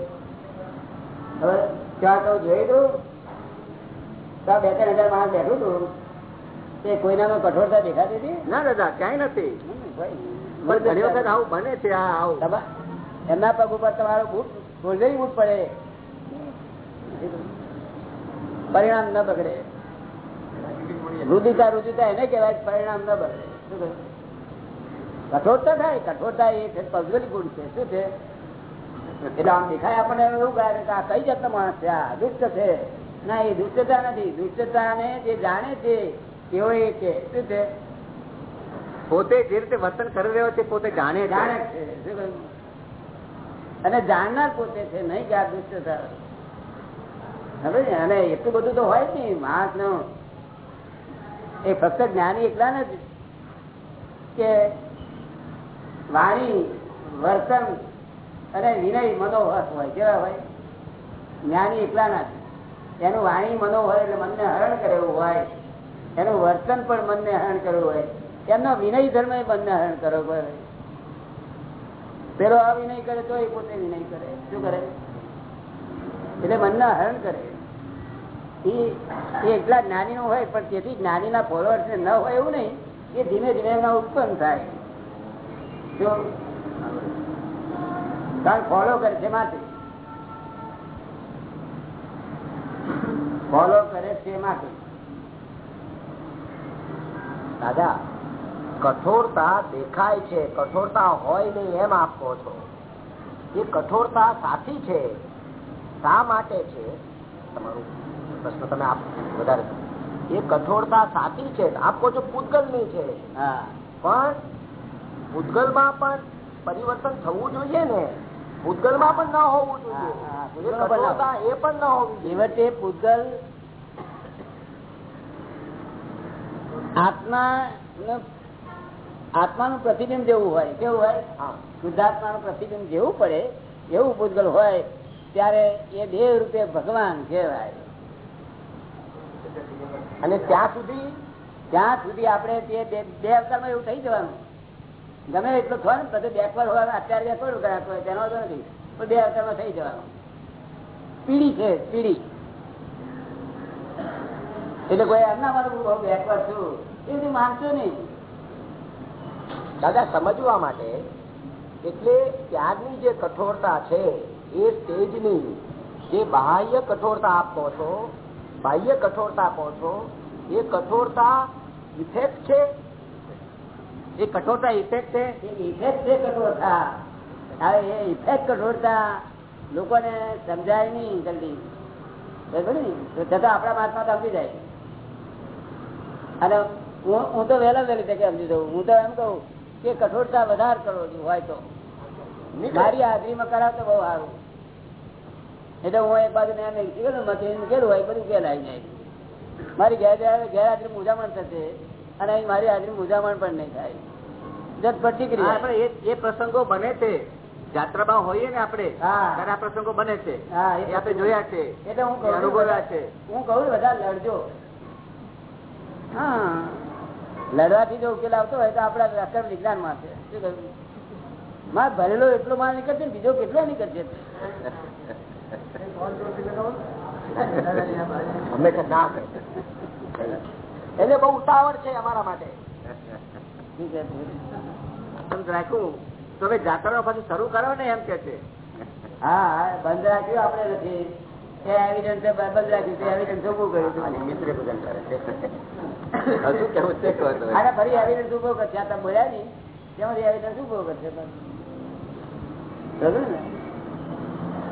હવે ત્યાં તો જોઈ દઉં. તો બે ત્રણ હજાર માણસ બેઠું હતું. તે કોઈનામાં કઠોરતા દેખાતી હતી? ના દાદા ક્યાંય નથી. પણ ઘણી વખત આવું બને છે આ આવું. એમના પગ ઉપર તમારો બૂટ ગોલ્ડન બૂટ પડે. પરિણામ ન બગડે. રુદિતા રુદિતા એને કહેવાય પરિણામ ન બને. કઠોરતા થાય કઠોરતા એ છે પૌગોલિક ગુણ છે. શું છે? એટલે આમ દેખાય આપણને એવું કહે કે આ કઈ જાતનો માણસ છે? આ દુષ્ટ છે. ના એ દુષ્ટતા નથી. દુષ્ટતાને જે જાણે છે તેઓ એ છે. શું છે? પોતે જે રીતે વર્તન કરી રહ્યો છે પોતે જાણે જાણે છે. અને જાણનાર પોતે છે નહીં કે આ દુષ્ટતા. હવે અને એટલું બધું તો હોય જ નહીં. માણસ નો એ ફક્ત જ્ઞાની એકલા નથી. કે વાણી, વર્તન અને વિનય મનોહર હોય, કેવા હોય? જ્ઞાની એકલા નથી. એનું વાણી મનોહર એટલે મનને હરણ કરે હોય. એનું વર્તન પણ મનને હરણ કરવું હોય. એમનો વિનય ધર્મ એ મનને હરણ કરવો હોય પેલો આ વિનય કરે તો એ પોતે વિનય કરે. શું કરે? એટલે મનના હરણ કરે. એ એટલા જ્ઞાની નો હોય, પણ તેથી જ્ઞાનીના ફોલોઅર્સ ન હોય એવું નહીં, એ ધીમે ધીમે એમના ઉત્પન્ન થાય. કારણ ફોલો કરે છે માટે ફોલો કરે છે માટે દાદા, કઠોરતા દેખાય છે, કઠોરતા હોય નહીં એમ આપો છો. એ કઠોરતા સાચી છે, શા માટે છે? તમારું પ્રશ્ન તમે આપ વધારે એ કઠોરતા સાચી છે આપ કહો છો પૂતગલની છે. પણ પૂતગલમાં પણ પરિવર્તન થવું જોઈએ ને? ભૂતગલમાં પણ ન હોવું જોઈએ. એ પણ ન ન હોવી જોઈએ. પૂતગલ આત્મા આત્માનું પ્રતિબિંબ જેવું હોય. કેવું હોય? શુદ્ધાત્માનું પ્રતિબિંબ જેવું પડે એવું પૂતગલ હોય ત્યારે એ દેવ રૂપે ભગવાન કહેવાય. અને ત્યાં સુધી ત્યાં સુધી આપણે બે- અવતારમાં એવું થઈ જવાનું. ગમે એટલું થયો ને, બધું બેકવર્ડ હોય અત્યારે બેકવર્ડ કરાતો હોય, તેનો વાંધો નથી. પણ બે અવતારમાં થઈ જવાનું. પીડી છે પીડી એટલે કોઈ એમના મારું બહુ બેકવર્ડ છું. એ બધું માનશો નહીં. દાદા, સમજવા માટે એટલે ત્યાગની જે કઠોરતા છે, એ સ્ટેજની જે બાહ્ય કઠોરતા આપતો હતો બાહ્ય કઠોરતા કહો છો એ કઠોરતા ઇફેક્ટ છે? એ કઠોરતા ઇફેક્ટ છે? ઇફેક્ટ છે કઠોરતા. હવે એ ઇફેક્ટ કઠોરતા લોકોને સમજાય નહીં જલ્દી. બરાબર ને? છતાં આપણા મહાત્મા તો સમજી જાય. અને હું તો વહેલા વહેલી તકે સમજી દઉં હું તો એમ કહું કે કઠોરતા વધારે કરો હોય તો. મારી હાજરીમાં કરાવ તો બહુ સારું. એટલે હું એક બાજુ ને મશીન મૂકેલું હોય બધું ઘેર આવી જાય મારી ઘેર ઘેર હાજરી મૂંઝામણ થશે અને અહીં મારી હાજરી મૂંઝામણ પણ નહીં થાય. એ પ્રસંગો બને છે. જાત્રામાં હોઈએ ને આપણે. આ પ્રસંગો બને છે. આપણે જોયા છે. એટલે હું અનુભવ્યા છે. હું કહું બધા લડજો. હા. લડવાથી જો ઉકેલ આવતો હોય તો આપડા અક્રમ વિજ્ઞાનમાં છે. શું કહ્યું? માર ભરેલો એટલો માલ નીકળશે બીજો કેટલો નીકળશે? હંમેશા ના એટલે બહુ ઉતાવળ છે અમારા માટે. રાખ્યું તો હવે જાત્રા શરૂ કરો ને એમ કે છે. હા બંધ રાખ્યું આપણે નથી. એવિડન્સ બંધ રાખ્યું તે એવિડન્સ ઉભું કર્યું મિત્ર ભજન કરે હજુ કેવું છે અને ફરી એવિડન્સ ઊભો કરશે આ તમે બોલ્યા નહીં તેમાંથી એવિડન્સ ઊભો કરશે બસ. ને?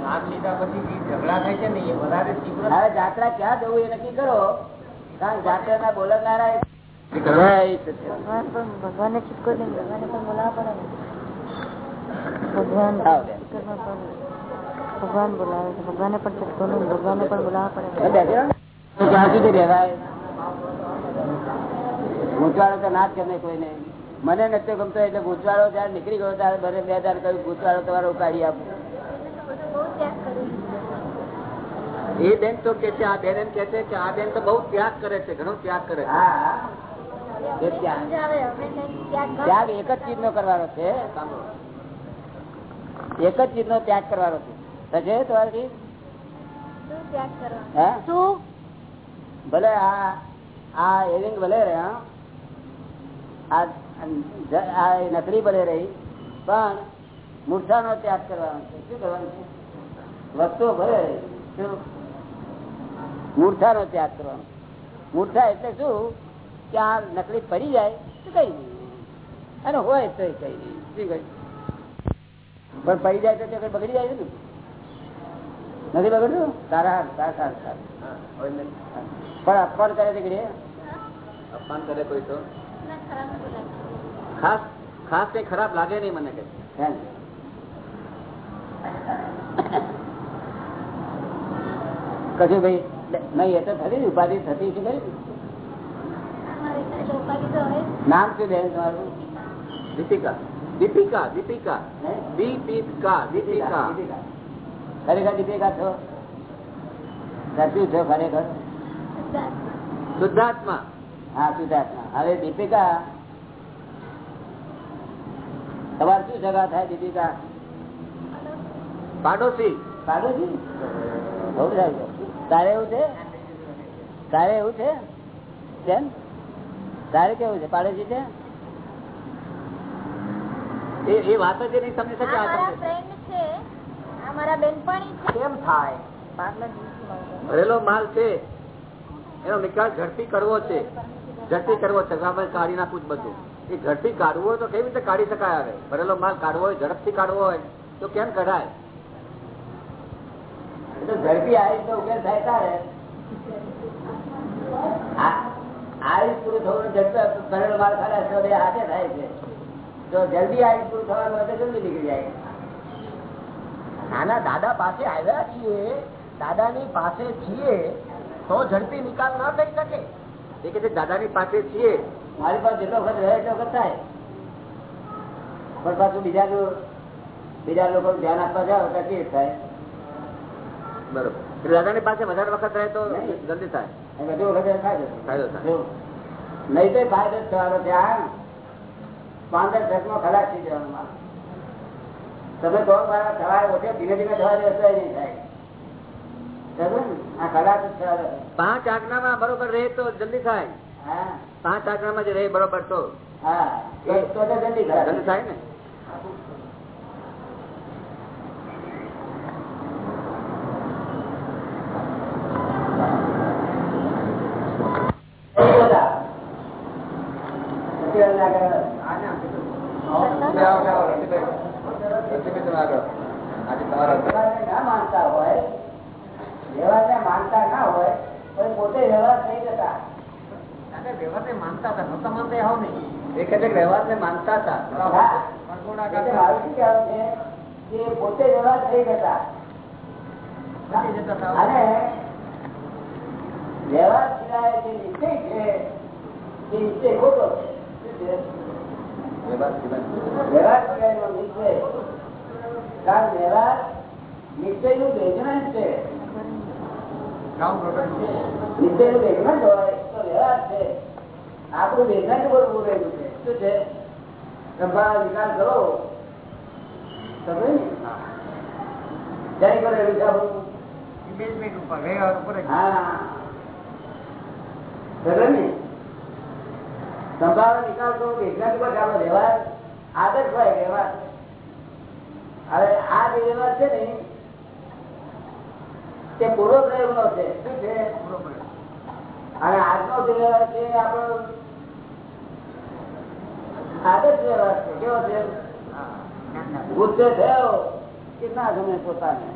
શ્વાસ લીધા પછી ઝઘડા થાય છે ને એ વધારે તીવ્ર હવે જાત્રા ક્યાં જવું એ નક્કી કરો. કારણ કે જાત્રાના બોલનારા ભગવાન છૂટકો પણ બોલાવવા પડે બોલાવે છે ભગવાને પણ છૂટકો નહીં ભગવાને પણ બોલાવવા પડે. ક્યાં સુધી રહેવાય? ગૂંચવાડો તો ના જ ગમે કોઈને. મને નથી ગમતો એટલે ગૂંચવાડો જયારે નીકળી ગયો ત્યારે બે હજાર કહ્યું ગૂંચવાડો તમારો કાઢી આપો. એ બેન તો કે છે આ બેન એમ કે છે કે આ બેન તો બહુ ત્યાગ કરે છે ઘણો ત્યાગ કરે છે. ત્યાગ. ત્યાગ એક જ ચીજ નો કરવાનો છે. એક જ ચીજ નો ત્યાગ કરવાનો છે. રજે તમારી ભલે આ આ એરિંગ ભલે રહ્યા આ નકરી ભલે રહી પણ મૂર્છાનો ત્યાગ કરવાનો છે. શું કરવાનું છે? વસ્તુઓ ભરે. મૂર્છા નો ત્યાગ કરવાનો. મૂર્છા એટલે શું? કે આ નકલી પડી જાય તો કઈ નહીં. અને હોય તો કઈ નહીં. શું કઈ પણ પડી જાય તો કઈ બગડી જાય ને નથી બગડતું? સારા સારા. સારા પણ અપમાન કરે છે કે અપમાન કરે કોઈ તો? ખાસ ખાસ કઈ ખરાબ લાગે નહીં મને કે હે? કશું ભાઈ નહીં એ તો થતી ઉપાધિ થતી શું કરી નામ શું બેન તમારું? દીપિકા. દીપિકા દીપિકા. દીપિકા દીપિકા. ખરેખર દીપિકા છો? સાચું છો ખરેખર? શુદ્ધાત્મા. હા શુદ્ધાત્મા. હવે દીપિકા તમારે શું જગા થાય દીપિકા? પાડોશી. પાડોશી? બહુ જાય. તારે એવું છે? તારે એવું છે? કેમ? તારે કેવું છે? પાડોશી છે? એ વાત જ નહીં સમજી શકે બેનપણી કેમ થાય? ભરેલો માલ છે. એનો નિકાલ ઝડપી કરવો છે. ઝડપી કરવો છે. કાઢી નાખવું જ બધું. એ ઝડપી કાઢવું હોય તો કેવી રીતે કાઢી શકાય આવે ભરેલો માલ કાઢવો હોય ઝડપથી કાઢવો હોય તો કેમ કઢાય? ઝડપી આયુષ નો ઉકેલ થાય તારે. આયુષ પૂરું થવાનું ઝડપી સરળ માર ખાલા તો બે હાથે થાય છે. તો જલ્દી આયુષ પૂરું થવાનું તો જલ્દી નીકળી જાય. નાના દાદા પાસે આવ્યા છીએ, દાદાની પાસે છીએ, તો ઝડપી નિકાલ ના થઈ શકે. એ કે દાદાની પાસે છીએ. મારી પાસે જેટલો વખત રહે એટલો વખત થાય. પણ પાછું બીજાનું બીજા લોકો ધ્યાન આપવા જાઓ તો કેવી થાય? બરોબર. દાદાની પાસે વધારે વખત રહે તો જલ્દી થાય. ફાયદો ફાયદો થાય નહીં તો ફાયદો જ થવાનો ત્યાં પાંદર દસમાં ખલાસ થઈ જવાનું તમે કહો મારા સવારે ઓછે ધીમે ધીમે થવા એ નહીં થાય. પાંચ ને? આ ખલાસ જ થવાનો છે. પાંચ આજ્ઞામાં બરોબર રહે તો જલ્દી થાય. હા. પાંચ આજ્ઞામાં જે રહે બરોબર તો. હા. તો તો તો જલ્દી થાય. જલ્દી થાય ને બધા. અત્યારે ના કરે. વ્યવહારને ના માનતા હોય વ્યવહારને માનતા ના હોય પણ પોતે વ્યવહાર થઈ જતા વ્યવહારને માનતા હતા નહોતા માનતા એ હાવ નહીં એ ને માનતા હતા. પોતે વ્યવહાર થઈ જતા અને વ્યવહાર સિવાય જે નિશ્ચય છે એ નિશ્ચય ખોટો છે? વ્યવહાર સિવાય. વ્યવહાર નિશ્ચય કારણ વ્યવહાર નિશ્ચયનું બેઝમેન્ટ છે. નિશ્ચયનું બેઝમેન્ટ હોય તો વ્યવહાર છે. આપણું બેઝમેન્ટ બોલવું રહેલું છે. શું છે? સંભાળ નિકાલ કરો. સમજે જય કરે રહેલું છે ઉપર વ્યવહાર ઉપર જ. હા. સમજે ને સંભાળ નિકાલ કરો બેઝમેન્ટ ઉપર આપણો વ્યવહાર આદર્શ હોય વ્યવહાર. હવે આ જે વ્યવહાર છે ને તે પૂર્વ પ્રયોગ નો છે. શું છે? અને આજનો જે વ્યવહાર છે આપણો આદર્શ વ્યવહાર છે કેવો છે ગુસ્સે થયો કે ના ગમે પોતાને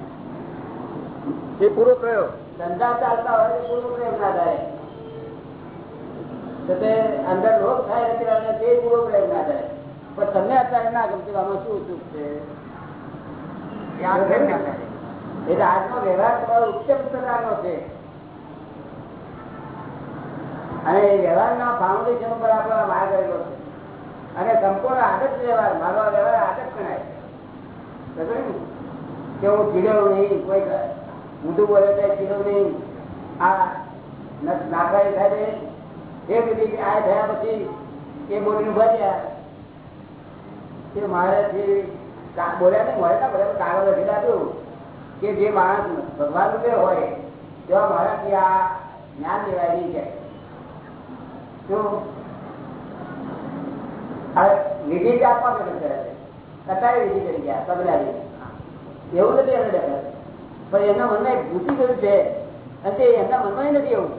એ પૂરો પ્રયોગ ધંધા ચાલતા હોય તો પૂર્વ પ્રયોગ ના થાય. તો તે અંદર લોક થાય નથી તે પૂરો પ્રયોગ ના થાય. પણ તમને અત્યારે ના ગમતું આમાં શું ચૂક છે? એટલે આજનો વ્યવહાર તમારો ઉચ્ચ પ્રકારનો છે. અને એ વ્યવહારના ફાઉન્ડેશન ઉપર આપણો માર્ગ રહેલો છે. અને સંપૂર્ણ આદત વ્યવહાર મારો વ્યવહાર આદત ગણાય? કે હું ચીડ્યો નહીં, કોઈ ઊંધું બોલે તો ચીડ્યો નહીં. આ ન- નાકારી થાય એ બધી આ થયા પછી એ બોલીને ભર્યા કે મારાથી બોલ્યા નહીં મળે ના બોલ્યા કાગળ લખી આપ્યું કે જે માણસ ભગવાન રૂપે હોય, તેવા મારાથી આ જ્ઞાન લેવાય નહીં જાય વિધિ જ આપવા કરે છે કટાઈ વિધિ કરી ગયા પગલાની એવું નથી એને ડર. પણ એમના મનમાં એક ઘૂસી ગયું છે. અને તે એમના મનમાં નથી એવું.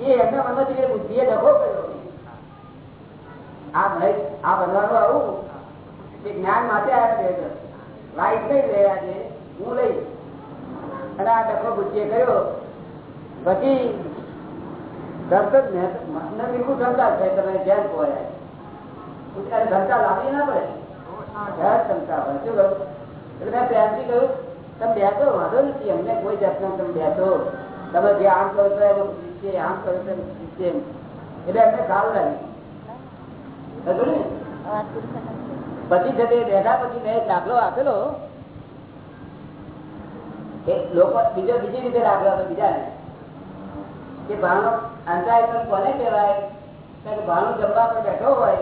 એ એમના મનમાંથી એ બુદ્ધિએ ડખો કર્યો. આ ભાઈ, આ બનવાનું આવું. કે જ્ઞાન માટે આવ્યા છે લાઈટ નહીં રહ્યા છે. હું લઈ. અને આ ડખો બુદ્ધિએ કર્યો. પછી તરત જ મને બિલકુલ છે તમે ધ્યાન કહો પછી છે તે બેઠા પછી મેં દાખલો આપેલો. લોકો બીજો, બીજી રીતે દાખલો હતો બીજાને. કે ભાણો અંતરાય કોને કહેવાય? ભાણો જમવા પર બેઠો હોય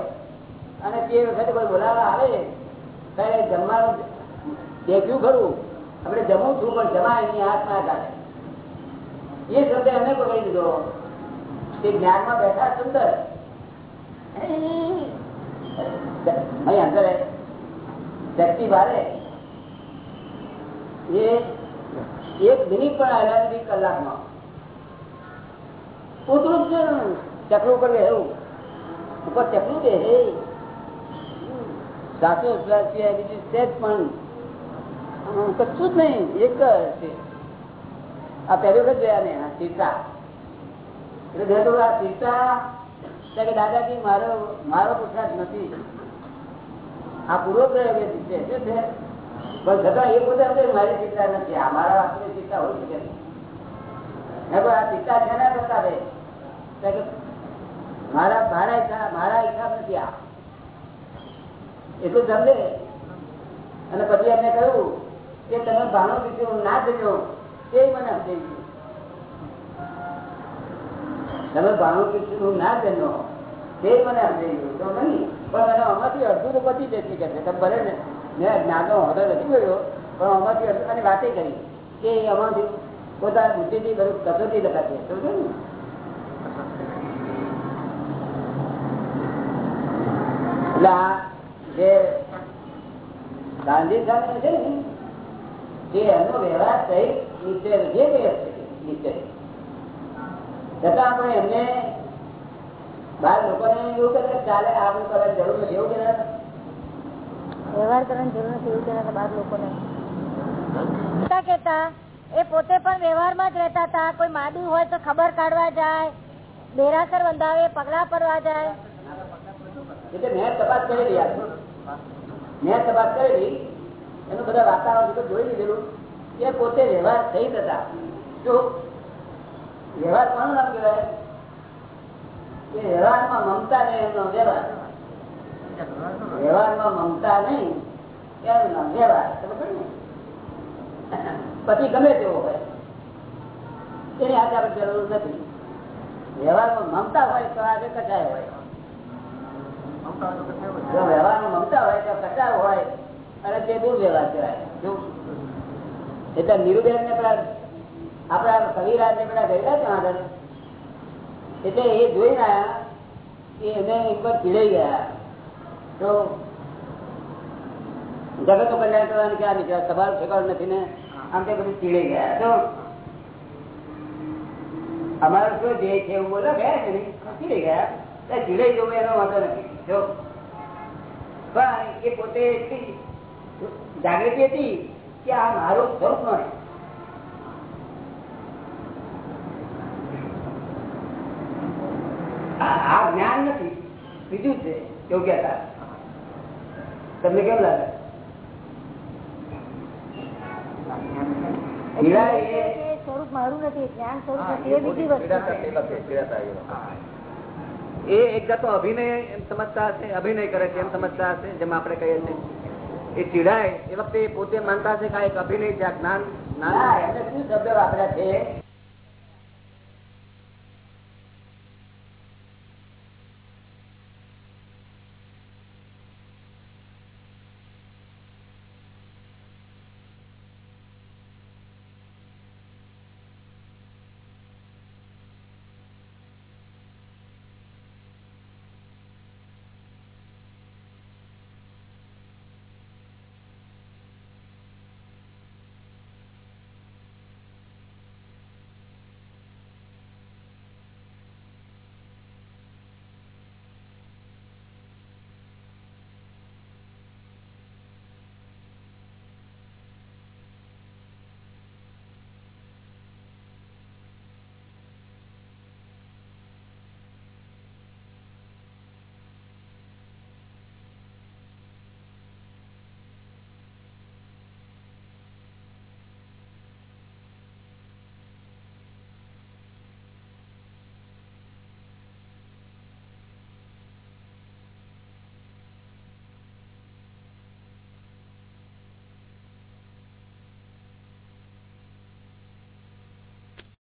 અને તે વખતે કોઈ બોલાવા આવે, ત્યારે જમવાનું દેખ્યું ખરું. આપણે જમવું છું, પણ જમાય એની ના કાઢે. એ શબ્દ એમને પકડી દીધો તે જ્ઞાનમાં બેઠા સુંદર. અંદર શક્તિ ભારે. એ એક મિનિટ પણ આવ્યા કલાકમાં. ઉતરું જ છે ચકલું ઉપર એવું ઉપર ચકલું કે હે સાચો વિશ્વાસ આ પહેલી વખત સીતા. સીતા દાદાજી, મારો મારો પુરસાદ નથી. આ પૂર્વ પ્રયોગ છે પણ છતાં એ પોતે મારી ચિંતા નથી, આ મારા આપણી ચિંતા હોય શકે આ ચિંતા છે ને બતાવે મારા મારા હિસાબ મારા હિસાબ નથી આ. એટલું સમજે? અને પછી એમને કહ્યું કે તમે ભાણો વિશે ના જજો તે મને સમજાઈ ગયું તમે ભાણું કૃષ્ણ ના જજો તે મને સમજાઈ તો નહીં, પણ એનો આમાંથી અડધું તો પતી જશે. કે છે ભલે ને, મેં જ્ઞાનનો હોદો નથી ગયો પણ આમાંથી અડધું વાતે કરી કે આમાંથી પોતાની બુદ્ધિથી બધું કસોટી લખાશે. સમજો ને એટલે જે ગાંધી સામે છે ને, જે એનો વ્યવહાર સહિત નીચે જે કઈ હશે નીચે. છતાં આપણે એમને બાર લોકોને એવું કે ચાલે આવું કરવાની જરૂર નથી, એવું કે વ્યવહાર કરવાની જરૂર નથી, એવું કહેતા બાર લોકોને. કેતા એ પોતે પણ વ્યવહારમાં જ રહેતા હતા. કોઈ માદું હોય તો ખબર કાઢવા જાય દેરાસર બંધાવે, પગલા પરવા જાય. એટલે મેં તપાસ કરેલી યાર મેં તપાસ કરેલી, એનું બધા વાતાવરણ જોઈ લીધેલું. કે પોતે વ્યવહાર થઈ હતા જો વ્યવહાર કોણ નામ કહેવાય? કે વ્યવહારમાં મમતા નહીં એમનો વ્યવહાર. વ્યવહારમાં મમતા નહીં એનું નામ વ્યવહાર. ખબર ને? પછી ગમે તેવો હોય. એની આજે આપણે જરૂર નથી. વ્યવહારમાં મમતા હોય તો આજે કચાય હોય. એટલે નિરુબેન ને પેલા કવિરાજ ને પેલા ગયેલા છે આગળ એટલે એ જોઈને આયા કે એને એક ચીડાઈ ગયા તો જગત કલ્યાણ કરવાનું ક્યાં નીકળ્યા સવાલ ઠેકાણું નથી ને? આમ તે બધું ચીડાઈ ગયા. તો અમારો શું જે છે એવું બોલો ગયા ચીડાઈ ગયા ચીડાઈ જવું એનો વાંધો નથી. જો. પણ એ પોતે એટલી જાગૃતિ હતી કે આ મારું સ્વરૂપ નથી આ જ્ઞાન નથી. બીજું છે યોગ્યતા તમને કેમ લાગે? સ્વરૂપ મારું નથી જ્ઞાન સ્વરૂપ નથી એ બીજી વસ્તુ એ એક જાતો અભિનય એમ સમજતા હશે, અભિનય કરે છે એમ સમજતા હશે, જેમ આપણે કહીએ છીએ. એ ચીડાય એ વખતે પોતે માનતા હશે કે એક અભિનય છે જ્ઞાન જ્ઞાન શબ્દ વાપર્યા છે?